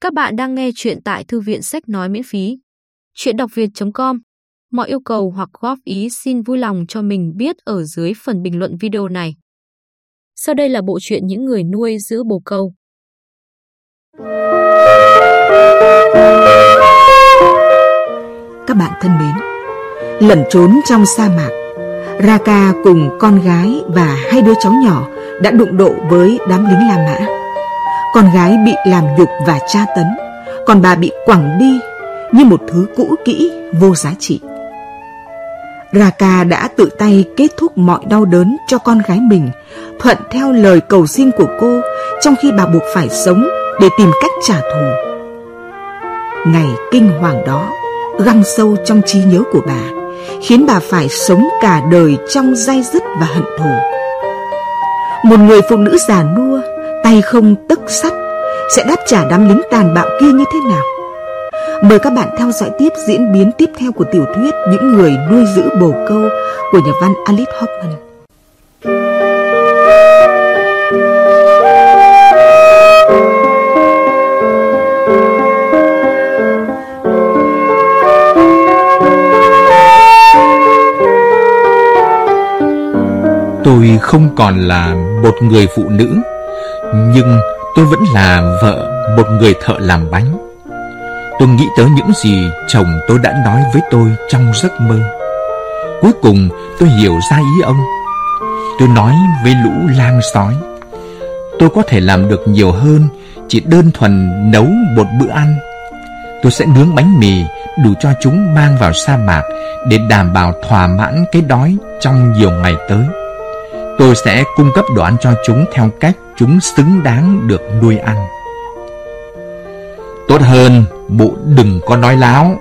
Các bạn đang nghe chuyện tại thư viện sách nói miễn phí. Chuyện đọc việt.com Mọi yêu cầu hoặc góp ý xin vui lòng cho mình biết ở dưới phần bình luận video này. Sau đây là bộ truyện những người nuôi giữ bồ câu. Các bạn thân mến, lẩn trốn trong sa mạc, Raka cùng con gái và hai đứa cháu nhỏ đã đụng độ với đám lính La Mã. Con gái bị làm nhục và tra tấn, còn bà bị quẳng đi như một thứ cũ kỹ vô giá trị. Raka đã tự tay kết thúc mọi đau đớn cho con gái mình, thuận theo lời cầu xin của cô trong khi bà buộc phải sống để tìm cách trả thù. Ngày kinh hoàng đó găng sâu trong trí nhớ của bà, khiến bà phải sống cả đời trong dai dứt và hận thù. Một người phụ nữ già nua, tay không tức sắt, sẽ đáp trả đám lính tàn bạo kia như thế nào? Mời các bạn theo dõi tiếp diễn biến tiếp theo của tiểu thuyết Những người nuôi giữ bồ câu của nhà văn Alice Hoffman. Tôi không còn là một người phụ nữ nhưng tôi vẫn là vợ một người thợ làm bánh. Tôi nghĩ tới những gì chồng tôi đã nói với tôi trong giấc mơ. Cuối cùng tôi hiểu ra ý ông. Tôi nói với lũ lang sói, Tôi có thể làm được nhiều hơn, Chỉ đơn thuần nấu một bữa ăn. Tôi sẽ nướng bánh mì đủ cho chúng mang vào sa mạc Để đảm bảo thỏa mãn cái đói trong nhiều ngày tới. Tôi sẽ cung cấp đồ ăn cho chúng theo cách chúng xứng đáng được nuôi ăn. Tốt hơn, bộ đừng có nói láo.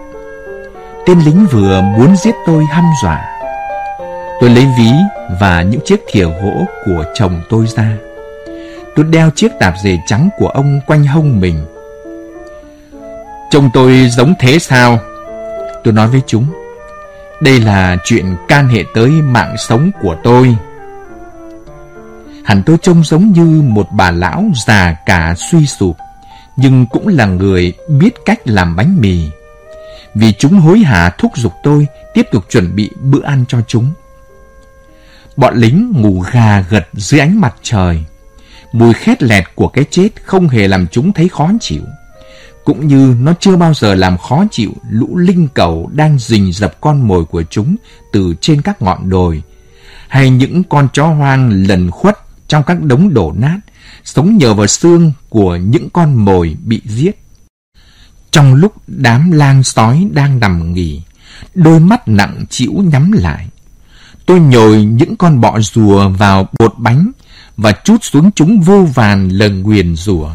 Tên lính vừa muốn giết tôi hăm dọa. Tôi lấy ví và những chiếc thìa gỗ của chồng tôi ra. Tôi đeo chiếc tạp dề trắng của ông quanh hông mình. Chồng tôi giống thế sao? Tôi nói với chúng. Đây là chuyện can hệ tới mạng sống của tôi. Hẳn tôi trông giống như một bà lão già cả suy sụp, nhưng cũng là người biết cách làm bánh mì. Vì chúng hối hả thúc giục tôi tiếp tục chuẩn bị bữa ăn cho chúng. Bọn lính ngủ gà gật dưới ánh mặt trời. Mùi khét lẹt của cái chết không hề làm chúng thấy khó chịu. Cũng như nó chưa bao giờ làm khó chịu lũ linh cầu đang rình dập con mồi của chúng từ trên các ngọn đồi, hay những con chó hoang lần khuất trong các đống đổ nát, sống nhờ vào xương của những con mồi bị giết. Trong lúc đám lang sói đang nằm nghỉ, đôi mắt nặng chịu nhắm lại. Tôi nhồi những con bọ rùa vào bột bánh và chút xuống chúng vô vàn lần nguyền rủa.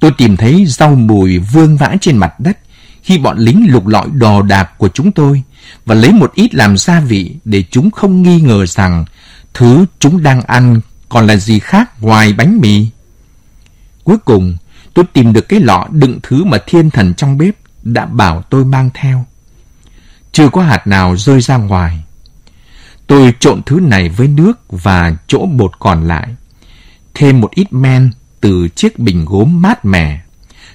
Tôi tìm thấy rau mùi vương vãi trên mặt đất khi bọn lính lục lọi đò đạc của chúng tôi và lấy một ít làm gia vị để chúng không nghi ngờ rằng Thứ chúng đang ăn còn là gì khác ngoài bánh mì? Cuối cùng, tôi tìm được cái lọ đựng thứ mà thiên thần trong bếp đã bảo tôi mang theo. Chưa có hạt nào rơi ra ngoài. Tôi trộn thứ này với nước và chỗ bột còn lại. Thêm một ít men từ chiếc bình gốm mát mẻ.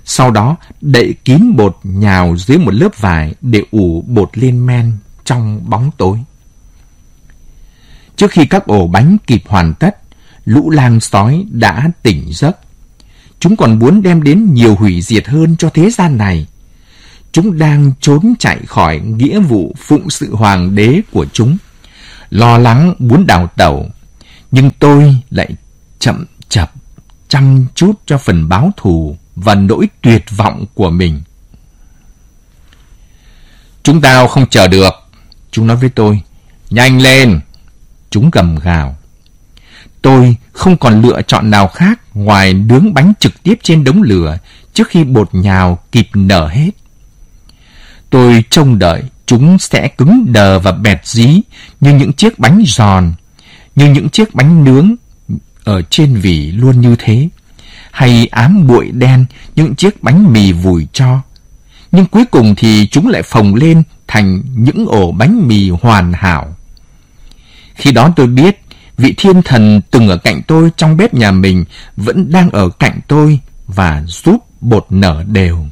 Sau đó đậy kín bột nhào dưới một lớp vải để ủ bột lên men trong bóng tối. Trước khi các ổ bánh kịp hoàn tất, lũ lang sói đã tỉnh giấc. Chúng còn muốn đem đến nhiều hủy diệt hơn cho thế gian này. Chúng đang trốn chạy khỏi nghĩa vụ phụng sự hoàng đế của chúng. Lo lắng muốn đào tẩu. Nhưng tôi lại chậm chập, chăm chút cho phần báo thù và nỗi tuyệt vọng của mình. Chúng tao không chờ được. Chúng nói với tôi. Nhanh lên, Chúng gầm gào. Tôi không còn lựa chọn nào khác ngoài nướng bánh trực tiếp trên đống lửa trước khi bột nhào kịp nở hết. Tôi trông đợi chúng sẽ cứng đờ và bẹt dí như những chiếc bánh giòn, như những chiếc bánh nướng ở trên vỉ luôn như thế, hay ám bụi đen những chiếc bánh mì vùi cho. Nhưng cuối cùng thì chúng lại phồng lên thành những ổ bánh mì hoàn hảo. Khi đó tôi biết, vị thiên thần từng ở cạnh tôi trong bếp nhà mình vẫn đang ở cạnh tôi và giúp bột nở đều.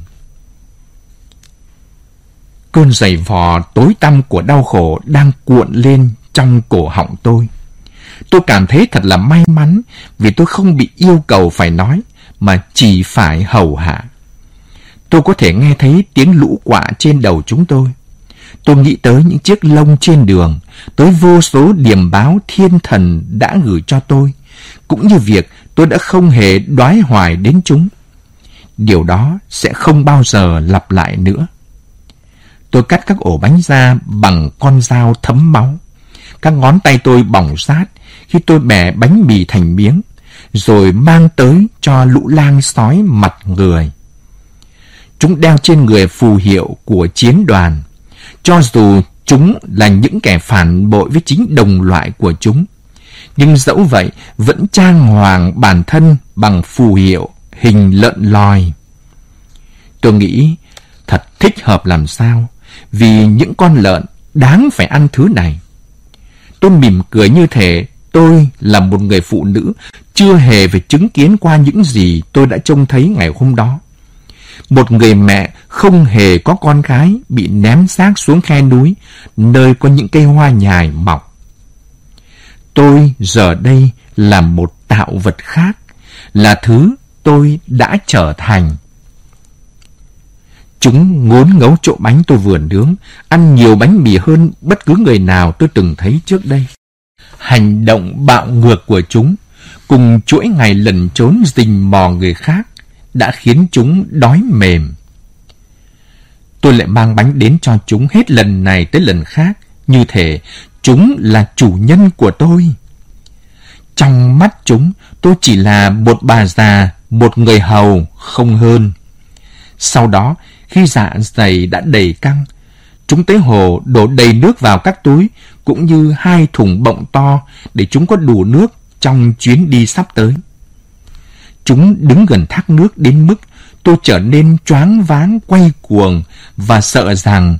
Cơn giày vò tối tăm của đau khổ đang cuộn lên trong cổ họng tôi. Tôi cảm thấy thật là may mắn vì tôi không bị yêu cầu phải nói, mà chỉ phải hầu hạ. Tôi có thể nghe thấy tiếng lũ quạ trên đầu chúng tôi. Tôi nghĩ tới những chiếc lông trên đường, tới vô số điểm báo thiên thần đã gửi cho tôi, cũng như việc tôi đã không hề đoái hoài đến chúng. Điều đó sẽ không bao giờ lặp lại nữa. Tôi cắt các ổ bánh ra bằng con dao thấm máu. Các ngón tay tôi bỏng rát khi tôi bẻ bánh mì thành miếng, rồi mang tới cho lũ lang sói mặt người. Chúng đeo trên người phù hiệu của chiến đoàn, cho dù chúng là những kẻ phản bội với chính đồng loại của chúng. Nhưng dẫu vậy, vẫn trang hoàng bản thân bằng phù hiệu hình lợn lòi. Tôi nghĩ thật thích hợp làm sao, vì những con lợn đáng phải ăn thứ này. Tôi mỉm cười như thể tôi là một người phụ nữ chưa hề phải chứng kiến qua những gì tôi đã trông thấy ngày hôm đó. Một người mẹ không hề có con gái bị ném xác xuống khe núi, nơi có những cây hoa nhài mọc. Tôi giờ đây là một tạo vật khác, là thứ tôi đã trở thành. Chúng ngốn ngấu chỗ bánh tôi vừa nướng, ăn nhiều bánh mì hơn bất cứ người nào tôi từng thấy trước đây. Hành động bạo ngược của chúng, cùng chuỗi ngày lần trốn rình mò người khác, đã khiến chúng đói mềm. Tôi lại mang bánh đến cho chúng hết lần này tới lần khác, như thể chúng là chủ nhân của tôi. Trong mắt chúng, tôi chỉ là một bà già, một người hầu, không hơn. Sau đó, khi dạ dày đã đầy căng, chúng tới hồ đổ đầy nước vào các túi, cũng như hai thùng bọng to để chúng có đủ nước trong chuyến đi sắp tới. Chúng đứng gần thác nước đến mức tôi trở nên choáng váng quay cuồng và sợ rằng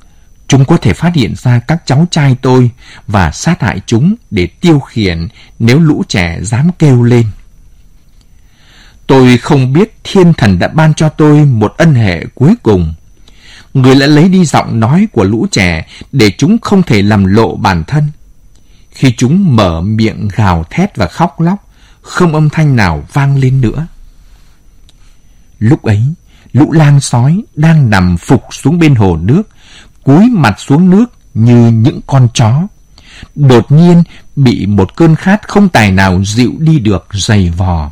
chúng có thể phát hiện ra các cháu trai tôi và sát hại chúng để tiêu khiển nếu lũ trẻ dám kêu lên. Tôi không biết thiên thần đã ban cho tôi một ân hệ cuối cùng. Người đã lấy đi giọng nói của lũ trẻ để chúng không thể làm lộ bản thân. Khi chúng mở miệng gào thét và khóc lóc, không âm thanh nào vang lên nữa. Lúc ấy, lũ lang sói đang nằm phục xuống bên hồ nước, cúi mặt xuống nước như những con chó. Đột nhiên bị một cơn khát không tài nào dịu đi được dày vò.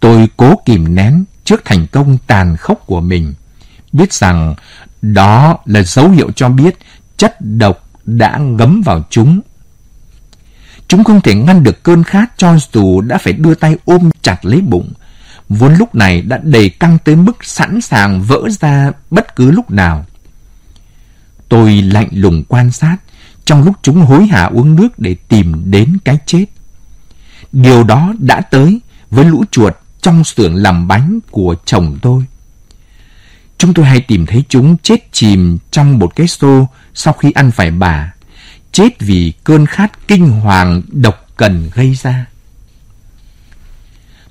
Tôi cố kìm nén trước thành công tàn khốc của mình, biết rằng đó là dấu hiệu cho biết chất độc đã ngấm vào chúng. Chúng không thể ngăn được cơn khát cho dù đã phải đưa tay ôm chặt lấy bụng, vốn lúc này đã đầy căng tới mức sẵn sàng vỡ ra bất cứ lúc nào. Tôi lạnh lùng quan sát trong lúc chúng hối hả uống nước để tìm đến cái chết. Điều đó đã tới với lũ chuột trong xưởng làm bánh của chồng tôi. Chúng tôi hay tìm thấy chúng chết chìm trong một cái xô sau khi ăn phải bà, chết vì cơn khát kinh hoàng độc cần gây ra.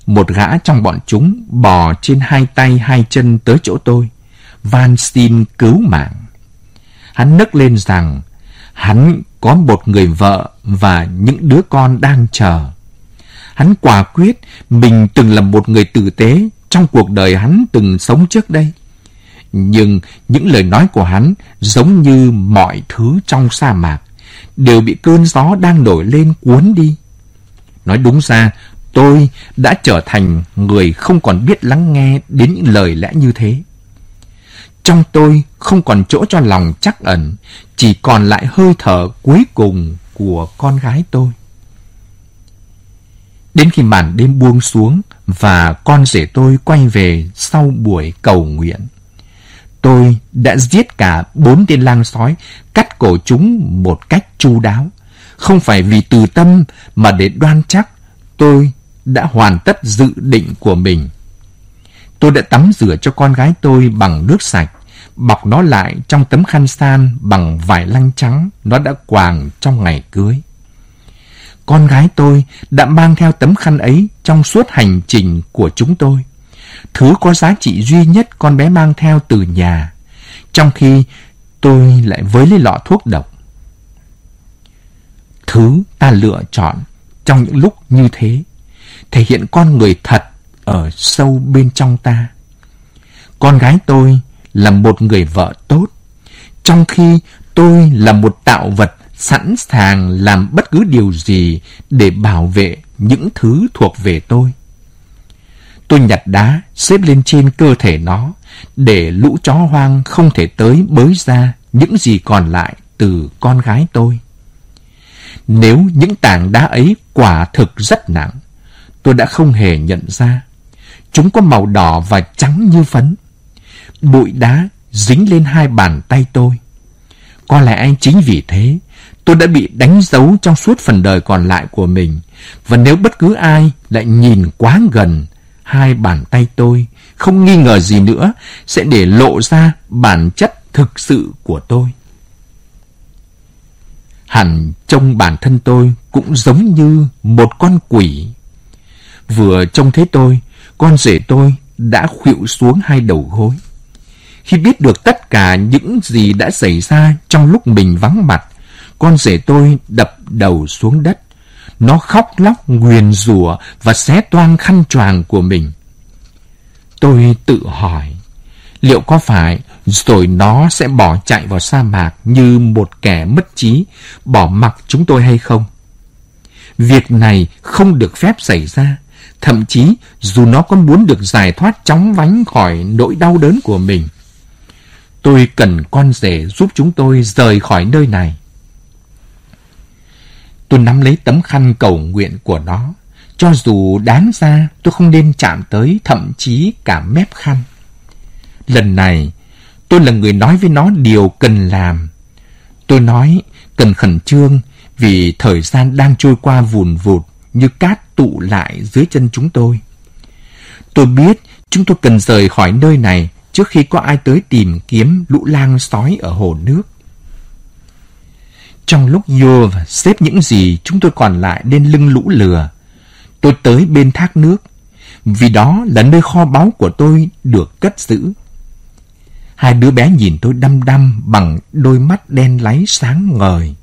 Một gã trong bọn chúng bò trên hai tay hai chân tới chỗ tôi, van xin cứu mạng. Hắn nấc lên rằng hắn có một người vợ và những đứa con đang chờ. Hắn quả quyết mình từng là một người tử tế trong cuộc đời hắn từng sống trước đây. Nhưng những lời nói của hắn giống như mọi thứ trong sa mạc, đều bị cơn gió đang nổi lên cuốn đi. Nói đúng ra, tôi đã trở thành người không còn biết lắng nghe đến những lời lẽ như thế. Trong tôi không còn chỗ cho lòng chắc ẩn, chỉ còn lại hơi thở cuối cùng của con gái tôi. Đến khi màn đêm buông xuống và con rể tôi quay về sau buổi cầu nguyện, tôi đã giết cả bốn tên lang sói, cắt cổ chúng một cách chu đáo. Không phải vì từ tâm mà để đoan chắc tôi đã hoàn tất dự định của mình. Tôi đã tắm rửa cho con gái tôi bằng nước sạch, bọc nó lại trong tấm khăn san bằng vải lăng trắng nó đã quàng trong ngày cưới. Con gái tôi đã mang theo tấm khăn ấy trong suốt hành trình của chúng tôi. thứ có giá trị duy nhất con bé mang theo từ nhà, trong khi tôi lại với lấy lọ thuốc độc. Thứ ta lựa chọn trong những lúc như thế thể hiện con người thật ở sâu bên trong ta. Con gái tôi là một người vợ tốt, trong khi tôi là một tạo vật sẵn sàng làm bất cứ điều gì để bảo vệ những thứ thuộc về tôi. Tôi nhặt đá xếp lên trên cơ thể nó để lũ chó hoang không thể tới bới ra những gì còn lại từ con gái tôi. Nếu những tảng đá ấy quả thực rất nặng, tôi đã không hề nhận ra. Chúng có màu đỏ và trắng như phấn. Bụi đá dính lên hai bàn tay tôi. Có lẽ anh chính vì thế, tôi đã bị đánh dấu trong suốt phần đời còn lại của mình. Và nếu bất cứ ai lại nhìn quá gần hai bàn tay tôi, không nghi ngờ gì nữa, sẽ để lộ ra bản chất thực sự của tôi. Hẳn trông bản thân tôi cũng giống như một con quỷ. Vừa trông thấy tôi, con rể tôi đã khuỵu xuống hai đầu gối. Khi biết được tất cả những gì đã xảy ra trong lúc mình vắng mặt, con rể tôi đập đầu xuống đất. Nó khóc lóc, nguyền rủa và xé toang khăn choàng của mình. Tôi tự hỏi, liệu có phải rồi nó sẽ bỏ chạy vào sa mạc như một kẻ mất trí, bỏ mặc chúng tôi hay không? Việc này không được phép xảy ra, thậm chí dù nó có muốn được giải thoát chóng vánh khỏi nỗi đau đớn của mình. Tôi cần con rể giúp chúng tôi rời khỏi nơi này. Tôi nắm lấy tấm khăn cầu nguyện của nó. Cho dù đáng ra tôi không nên chạm tới thậm chí cả mép khăn. Lần này, tôi là người nói với nó điều cần làm. Tôi nói cần khẩn trương vì thời gian đang trôi qua vùn vụt như cát tụ lại dưới chân chúng tôi. Tôi biết chúng tôi cần rời khỏi nơi này trước khi có ai tới tìm kiếm lũ lang sói ở hồ nước. Trong lúc vô xếp những gì chúng tôi còn lại lên lưng lũ lừa, tôi tới bên thác nước, vì đó là nơi kho báu của tôi được cất giữ. Hai đứa bé nhìn tôi đăm đăm bằng đôi mắt đen láy sáng ngời,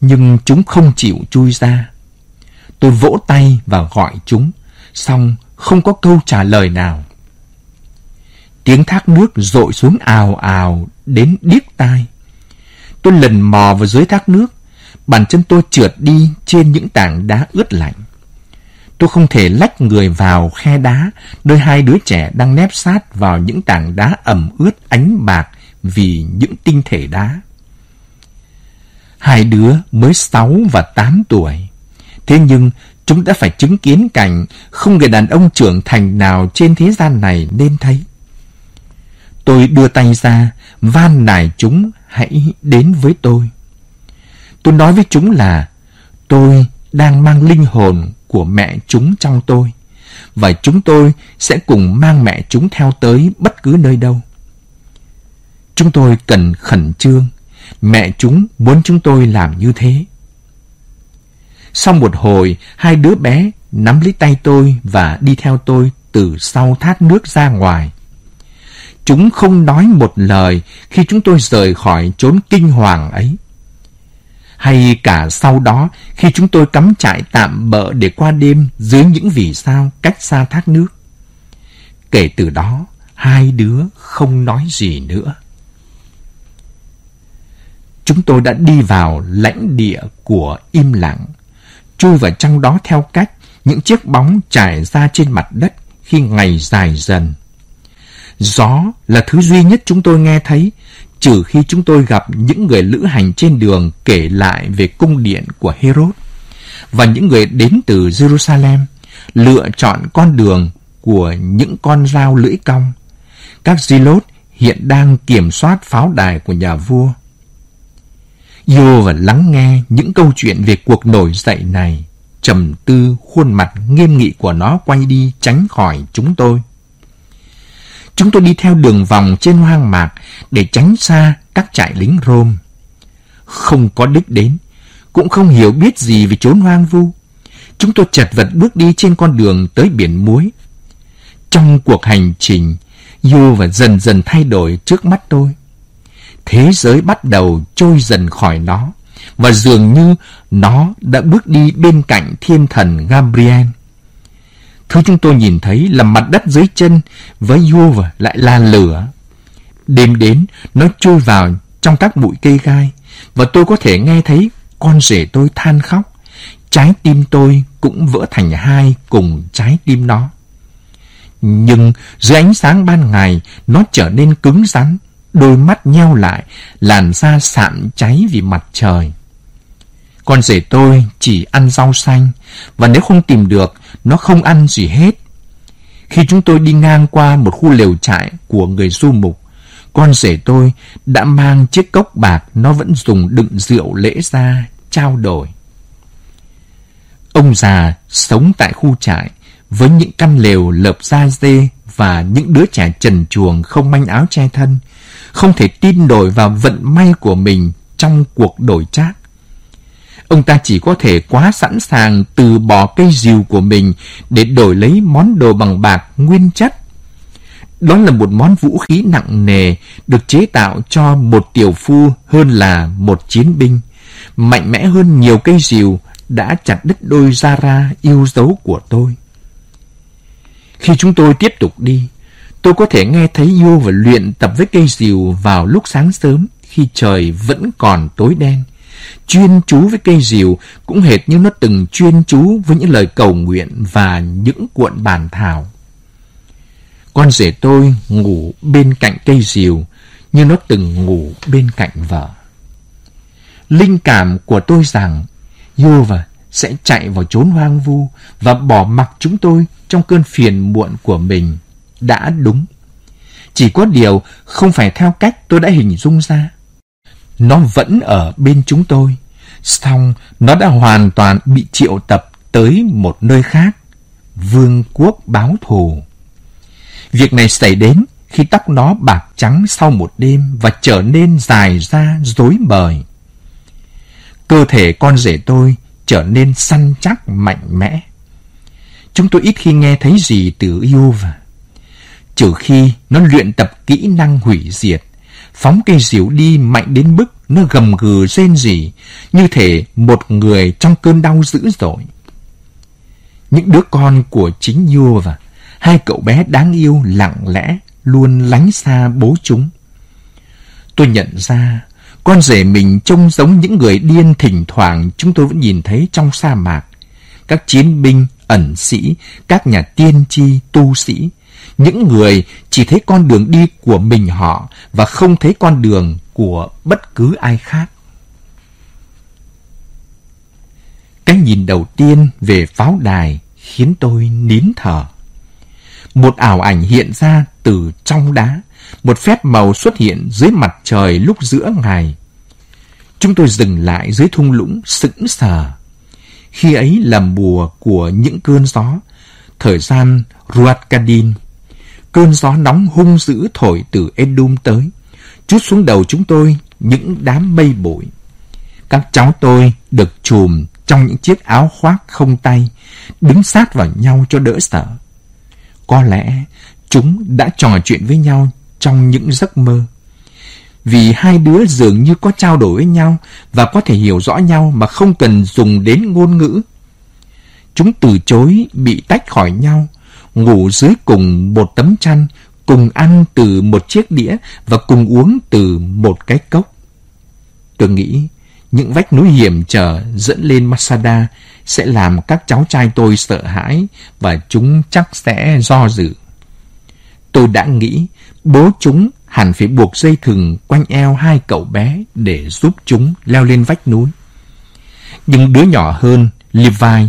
nhưng chúng không chịu chui ra. Tôi vỗ tay và gọi chúng, xong không có câu trả lời nào. Tiếng thác nước rội xuống ào ào đến điếc tai. Tôi lần mò vào dưới thác nước, bàn chân tôi trượt đi trên những tảng đá ướt lạnh. Tôi không thể lách người vào khe đá nơi hai đứa trẻ đang nép sát vào những tảng đá ẩm ướt ánh bạc vì những tinh thể đá. Hai đứa mới 6 và 8 tuổi. Thế nhưng chúng đã phải chứng kiến cảnh không người đàn ông trưởng thành nào trên thế gian này nên thấy. Tôi đưa tay ra, van nài chúng hãy đến với tôi. Tôi nói với chúng là tôi đang mang linh hồn của mẹ chúng trong tôi và chúng tôi sẽ cùng mang mẹ chúng theo tới bất cứ nơi đâu. Chúng tôi cần khẩn trương, mẹ chúng muốn chúng tôi làm như thế. Sau một hồi, hai đứa bé nắm lấy tay tôi và đi theo tôi từ sau thác nước ra ngoài. Chúng không nói một lời khi chúng tôi rời khỏi chốn kinh hoàng ấy. Hay cả sau đó khi chúng tôi cắm trại tạm bỡ để qua đêm dưới những vì sao cách xa thác nước. Kể từ đó, hai đứa không nói gì nữa. Chúng tôi đã đi vào lãnh địa của im lặng, chui vào trong đó theo cách những chiếc bóng trải ra trên mặt đất khi ngày dài dần. Gió là thứ duy nhất chúng tôi nghe thấy, trừ khi chúng tôi gặp những người lữ hành trên đường kể lại về cung điện của Herod và những người đến từ Jerusalem lựa chọn con đường của những con dao lưỡi cong. Các Zilot hiện đang kiểm soát pháo đài của nhà vua vô và lắng nghe những câu chuyện về cuộc nổi dậy này, trầm tư khuôn mặt nghiêm nghị của nó quay đi tránh khỏi chúng tôi. Chúng tôi đi theo đường vòng trên hoang mạc để tránh xa các trại lính Rome. Không có đích đến, cũng không hiểu biết gì về chốn hoang vu. Chúng tôi chật vật bước đi trên con đường tới biển muối. Trong cuộc hành trình, vô và dần dần thay đổi trước mắt tôi. Thế giới bắt đầu trôi dần khỏi nó, và dường như nó đã bước đi bên cạnh thiên thần Gabriel. Thứ chúng tôi nhìn thấy là mặt đất dưới chân với Yuva lại là lửa. Đêm đến, nó trôi vào trong các bụi cây gai và tôi có thể nghe thấy con rể tôi than khóc. Trái tim tôi cũng vỡ thành hai cùng trái tim nó. Nhưng dưới ánh sáng ban ngày, nó trở nên cứng rắn, đôi mắt nheo lại, làn da sạm cháy vì mặt trời. Con rể tôi chỉ ăn rau xanh, và nếu không tìm được, nó không ăn gì hết. Khi chúng tôi đi ngang qua một khu lều trại của người du mục, con rể tôi đã mang chiếc cốc bạc nó vẫn dùng đựng rượu lễ ra trao đổi. Ông già sống tại khu trại với những căn lều lợp da dê và những đứa trẻ trần chuồng không manh áo che thân, không thể tin nổi vào vận may của mình trong cuộc đổi trác. Ông ta chỉ có thể quá sẵn sàng từ bỏ cây rìu của mình để đổi lấy món đồ bằng bạc nguyên chất. Đó là một món vũ khí nặng nề được chế tạo cho một tiểu phu hơn là một chiến binh, mạnh mẽ hơn nhiều cây rìu đã chặt đứt đôi zara ra yêu dấu của tôi. Khi chúng tôi tiếp tục đi, tôi có thể nghe thấy vô và luyện tập với cây rìu vào lúc sáng sớm khi trời vẫn còn tối đen chuyên chú với cây rìu cũng hệt như nó từng chuyên chú với những lời cầu nguyện và những cuộn bàn thảo. Con rể tôi ngủ bên cạnh cây rìu như nó từng ngủ bên cạnh vợ. Linh cảm của tôi rằng Yova sẽ chạy vào chốn hoang vu và bỏ mặc chúng tôi trong cơn phiền muộn của mình đã đúng. Chỉ có điều không phải theo cách tôi đã hình dung ra. Nó vẫn ở bên chúng tôi, xong nó đã hoàn toàn bị triệu tập tới một nơi khác, vương quốc báo thù. Việc này xảy đến khi tóc nó bạc trắng sau một đêm và trở nên dài ra rối bời. Cơ thể con rể tôi trở nên săn chắc mạnh mẽ. Chúng tôi ít khi nghe thấy gì từ Yuva, trừ khi nó luyện tập kỹ năng hủy diệt phóng cây diều đi mạnh đến mức nó gầm gừ rên rỉ, như thể một người trong cơn đau dữ dội. Những đứa con của chính Yuva, hai cậu bé đáng yêu lặng lẽ luôn lánh xa bố chúng. Tôi nhận ra con rể mình trông giống những người điên thỉnh thoảng chúng tôi vẫn nhìn thấy trong sa mạc. Các chiến binh, ẩn sĩ, các nhà tiên tri, tu sĩ, những người chỉ thấy con đường đi của mình họ và không thấy con đường của bất cứ ai khác. Cái nhìn đầu tiên về pháo đài khiến tôi nín thở. Một ảo ảnh hiện ra từ trong đá, một phép màu xuất hiện dưới mặt trời lúc giữa ngày. Chúng tôi dừng lại dưới thung lũng sững sờ. Khi ấy là mùa của những cơn gió, thời gian Ruatkadin Cơn gió nóng hung dữ thổi từ Edum tới, chút xuống đầu chúng tôi những đám mây bụi. Các cháu tôi được chùm trong những chiếc áo khoác không tay, đứng sát vào nhau cho đỡ sợ. Có lẽ chúng đã trò chuyện với nhau trong những giấc mơ. Vì hai đứa dường như có trao đổi với nhau và có thể hiểu rõ nhau mà không cần dùng đến ngôn ngữ. Chúng từ chối bị tách khỏi nhau ngủ dưới cùng một tấm chăn, cùng ăn từ một chiếc đĩa và cùng uống từ một cái cốc. Tôi nghĩ những vách núi hiểm trở dẫn lên Masada sẽ làm các cháu trai tôi sợ hãi và chúng chắc sẽ do dự. Tôi đã nghĩ bố chúng hẳn phải buộc dây thừng quanh eo hai cậu bé để giúp chúng leo lên vách núi. Nhưng đứa nhỏ hơn, Levi,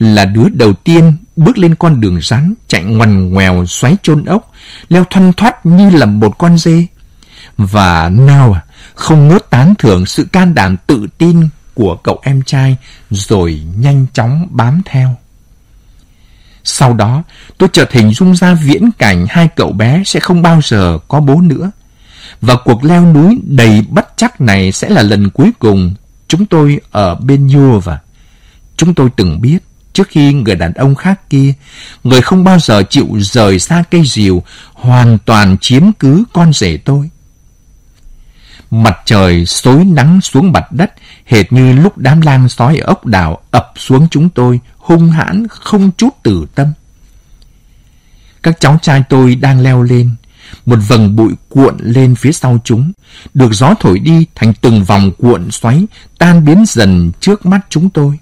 là đứa đầu tiên bước lên con đường rắn, chạy ngoằn ngoèo xoáy chôn ốc, leo thoăn thoắt như là một con dê. Và nào à, không ngớt tán thưởng sự can đảm tự tin của cậu em trai, rồi nhanh chóng bám theo. Sau đó, tôi chợt hình dung ra viễn cảnh hai cậu bé sẽ không bao giờ có bố nữa. Và cuộc leo núi đầy bất chắc này sẽ là lần cuối cùng chúng tôi ở bên Yuva. Chúng tôi từng biết trước khi người đàn ông khác kia, người không bao giờ chịu rời xa cây rìu, hoàn toàn chiếm cứ con rể tôi. Mặt trời xối nắng xuống mặt đất, hệt như lúc đám lang sói ở ốc đảo ập xuống chúng tôi, hung hãn, không chút tử tâm. Các cháu trai tôi đang leo lên, một vầng bụi cuộn lên phía sau chúng, được gió thổi đi thành từng vòng cuộn xoáy, tan biến dần trước mắt chúng tôi.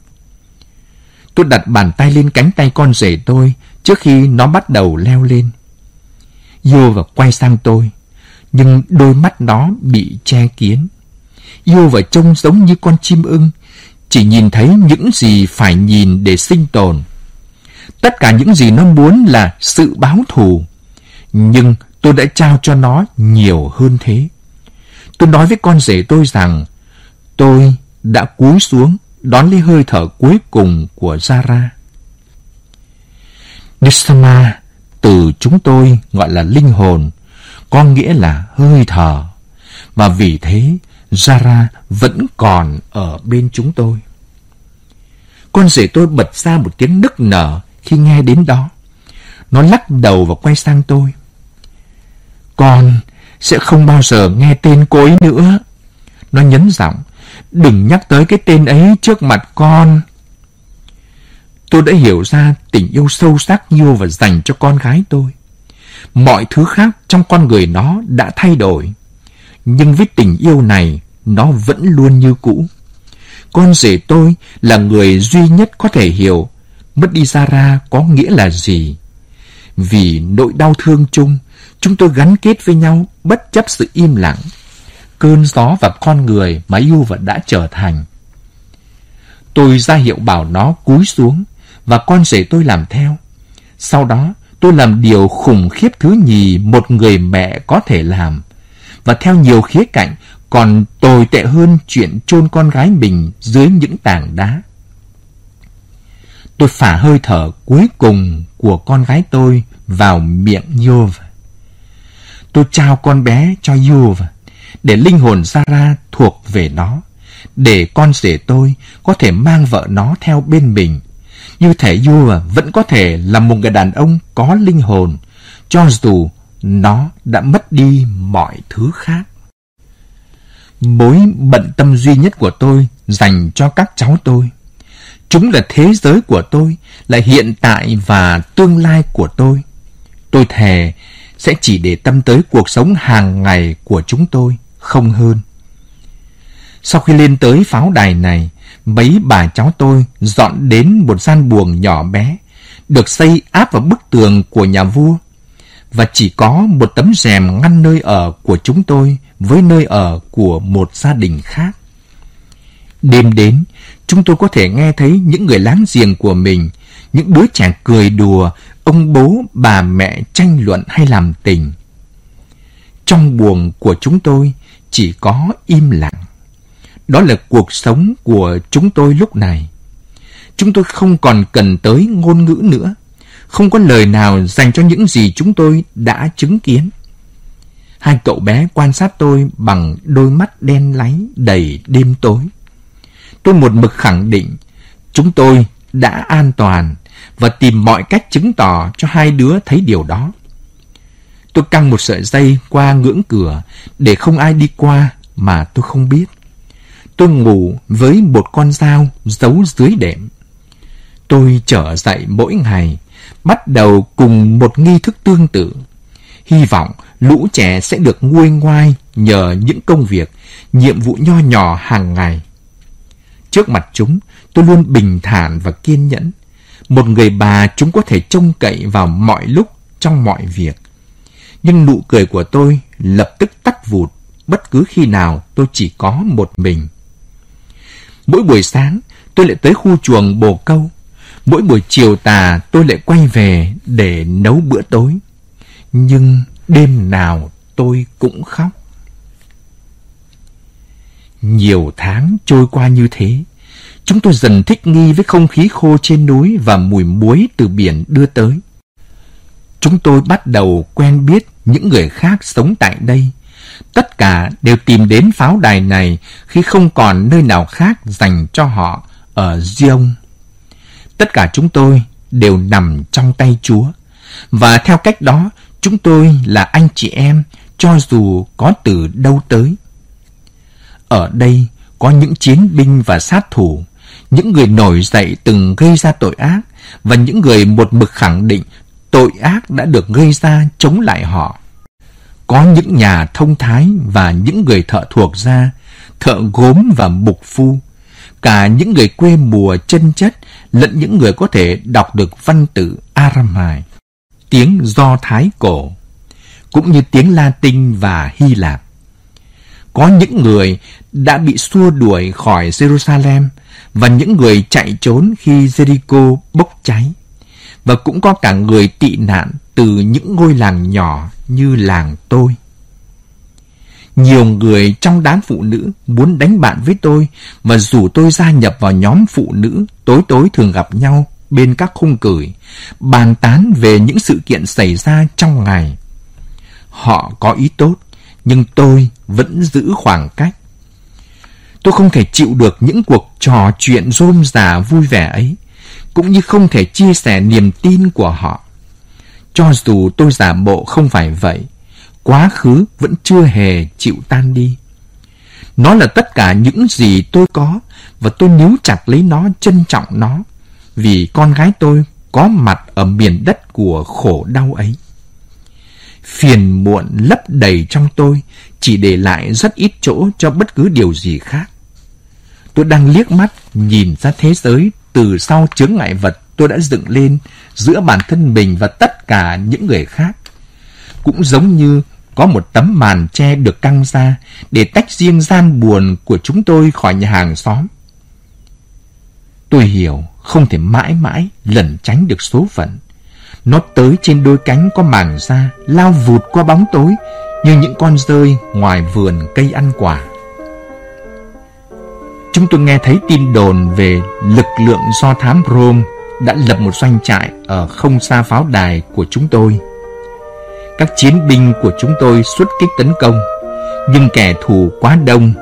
Tôi đặt bàn tay lên cánh tay con rể tôi trước khi nó bắt đầu leo lên. Vô và quay sang tôi, nhưng đôi mắt nó bị che kín. Yêu và trông giống như con chim ưng, chỉ nhìn thấy những gì phải nhìn để sinh tồn. Tất cả những gì nó muốn là sự báo thù. Nhưng tôi đã trao cho nó nhiều hơn thế. Tôi nói với con rể tôi rằng tôi đã cúi xuống đón lấy hơi thở cuối cùng của Zara. Nisama từ chúng tôi gọi là linh hồn, có nghĩa là hơi thở. Và vì thế, Zara vẫn còn ở bên chúng tôi. Con rể tôi bật ra một tiếng nức nở khi nghe đến đó. Nó lắc đầu và quay sang tôi. Con sẽ không bao giờ nghe tên cô ấy nữa. Nó nhấn giọng, đừng nhắc tới cái tên ấy trước mặt con. Tôi đã hiểu ra tình yêu sâu sắc yêu và dành cho con gái tôi. Mọi thứ khác trong con người nó đã thay đổi. Nhưng với tình yêu này, nó vẫn luôn như cũ. Con rể tôi là người duy nhất có thể hiểu mất đi Zara có nghĩa là gì. Vì nỗi đau thương chung, chúng tôi gắn kết với nhau bất chấp sự im lặng, cơn gió và con người mà yêu vật đã trở thành. Tôi ra hiệu bảo nó cúi xuống và con rể tôi làm theo. Sau đó, tôi làm điều khủng khiếp thứ nhì một người mẹ có thể làm. Và theo nhiều khía cạnh, còn tồi tệ hơn chuyện chôn con gái mình dưới những tảng đá. Tôi phả hơi thở cuối cùng của con gái tôi vào miệng Yov. Tôi trao con bé cho Yov để linh hồn Sarah thuộc về nó, để con rể tôi có thể mang vợ nó theo bên mình. Như thể Yua vẫn có thể là một người đàn ông có linh hồn, cho dù nó đã mất đi mọi thứ khác. Mối bận tâm duy nhất của tôi dành cho các cháu tôi. Chúng là thế giới của tôi, là hiện tại và tương lai của tôi. Tôi thề sẽ chỉ để tâm tới cuộc sống hàng ngày của chúng tôi, không hơn. Sau khi lên tới pháo đài này, mấy bà cháu tôi dọn đến một gian buồng nhỏ bé, được xây áp vào bức tường của nhà vua và chỉ có một tấm rèm ngăn nơi ở của chúng tôi với nơi ở của một gia đình khác. Đêm đến, chúng tôi có thể nghe thấy những người láng giềng của mình, những đứa trẻ cười đùa, ông bố, bà mẹ tranh luận hay làm tình. Trong buồng của chúng tôi chỉ có im lặng. Đó là cuộc sống của chúng tôi lúc này. Chúng tôi không còn cần tới ngôn ngữ nữa không có lời nào dành cho những gì chúng tôi đã chứng kiến. Hai cậu bé quan sát tôi bằng đôi mắt đen láy đầy đêm tối. Tôi một mực khẳng định, chúng tôi đã an toàn và tìm mọi cách chứng tỏ cho hai đứa thấy điều đó. Tôi căng một sợi dây qua ngưỡng cửa để không ai đi qua mà tôi không biết. Tôi ngủ với một con dao giấu dưới đệm. Tôi trở dậy mỗi ngày bắt đầu cùng một nghi thức tương tự. Hy vọng lũ trẻ sẽ được nguôi ngoai nhờ những công việc, nhiệm vụ nho nhỏ hàng ngày. Trước mặt chúng, tôi luôn bình thản và kiên nhẫn. Một người bà chúng có thể trông cậy vào mọi lúc, trong mọi việc. Nhưng nụ cười của tôi lập tức tắt vụt bất cứ khi nào tôi chỉ có một mình. Mỗi buổi sáng, tôi lại tới khu chuồng bồ câu. Mỗi buổi chiều tà tôi lại quay về để nấu bữa tối. Nhưng đêm nào tôi cũng khóc. Nhiều tháng trôi qua như thế, chúng tôi dần thích nghi với không khí khô trên núi và mùi muối từ biển đưa tới. Chúng tôi bắt đầu quen biết những người khác sống tại đây. Tất cả đều tìm đến pháo đài này khi không còn nơi nào khác dành cho họ ở Giông. Tất cả chúng tôi đều nằm trong tay Chúa. Và theo cách đó, chúng tôi là anh chị em cho dù có từ đâu tới. Ở đây có những chiến binh và sát thủ, những người nổi dậy từng gây ra tội ác và những người một mực khẳng định tội ác đã được gây ra chống lại họ. Có những nhà thông thái và những người thợ thuộc ra, thợ gốm và mục phu, cả những người quê mùa chân chất lẫn những người có thể đọc được văn tự Aramai, tiếng Do Thái cổ, cũng như tiếng Latin và Hy Lạp. Có những người đã bị xua đuổi khỏi Jerusalem và những người chạy trốn khi Jericho bốc cháy. Và cũng có cả người tị nạn từ những ngôi làng nhỏ như làng tôi. Nhiều người trong đám phụ nữ muốn đánh bạn với tôi và rủ tôi gia nhập vào nhóm phụ nữ tối tối thường gặp nhau bên các khung cửi, bàn tán về những sự kiện xảy ra trong ngày. Họ có ý tốt, nhưng tôi vẫn giữ khoảng cách. Tôi không thể chịu được những cuộc trò chuyện rôm rả vui vẻ ấy, cũng như không thể chia sẻ niềm tin của họ. Cho dù tôi giả bộ không phải vậy, quá khứ vẫn chưa hề chịu tan đi. Nó là tất cả những gì tôi có và tôi níu chặt lấy nó, trân trọng nó, vì con gái tôi có mặt ở miền đất của khổ đau ấy. Phiền muộn lấp đầy trong tôi, chỉ để lại rất ít chỗ cho bất cứ điều gì khác. Tôi đang liếc mắt nhìn ra thế giới từ sau chướng ngại vật tôi đã dựng lên giữa bản thân mình và tất cả những người khác. Cũng giống như có một tấm màn che được căng ra để tách riêng gian buồn của chúng tôi khỏi nhà hàng xóm. Tôi hiểu không thể mãi mãi lẩn tránh được số phận. Nó tới trên đôi cánh có màng da, lao vụt qua bóng tối như những con rơi ngoài vườn cây ăn quả. Chúng tôi nghe thấy tin đồn về lực lượng do thám Rome đã lập một doanh trại ở không xa pháo đài của chúng tôi. Các chiến binh của chúng tôi xuất kích tấn công, nhưng kẻ thù quá đông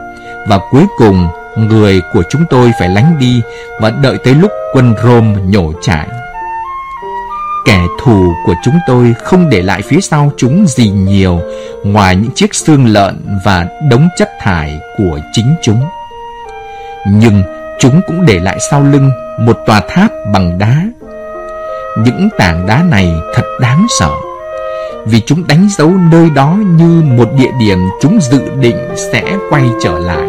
và cuối cùng người của chúng tôi phải lánh đi và đợi tới lúc quân Rome nhổ trại. Kẻ thù của chúng tôi không để lại phía sau chúng gì nhiều ngoài những chiếc xương lợn và đống chất thải của chính chúng. Nhưng chúng cũng để lại sau lưng một tòa tháp bằng đá. Những tảng đá này thật đáng sợ, vì chúng đánh dấu nơi đó như một địa điểm chúng dự định sẽ quay trở lại.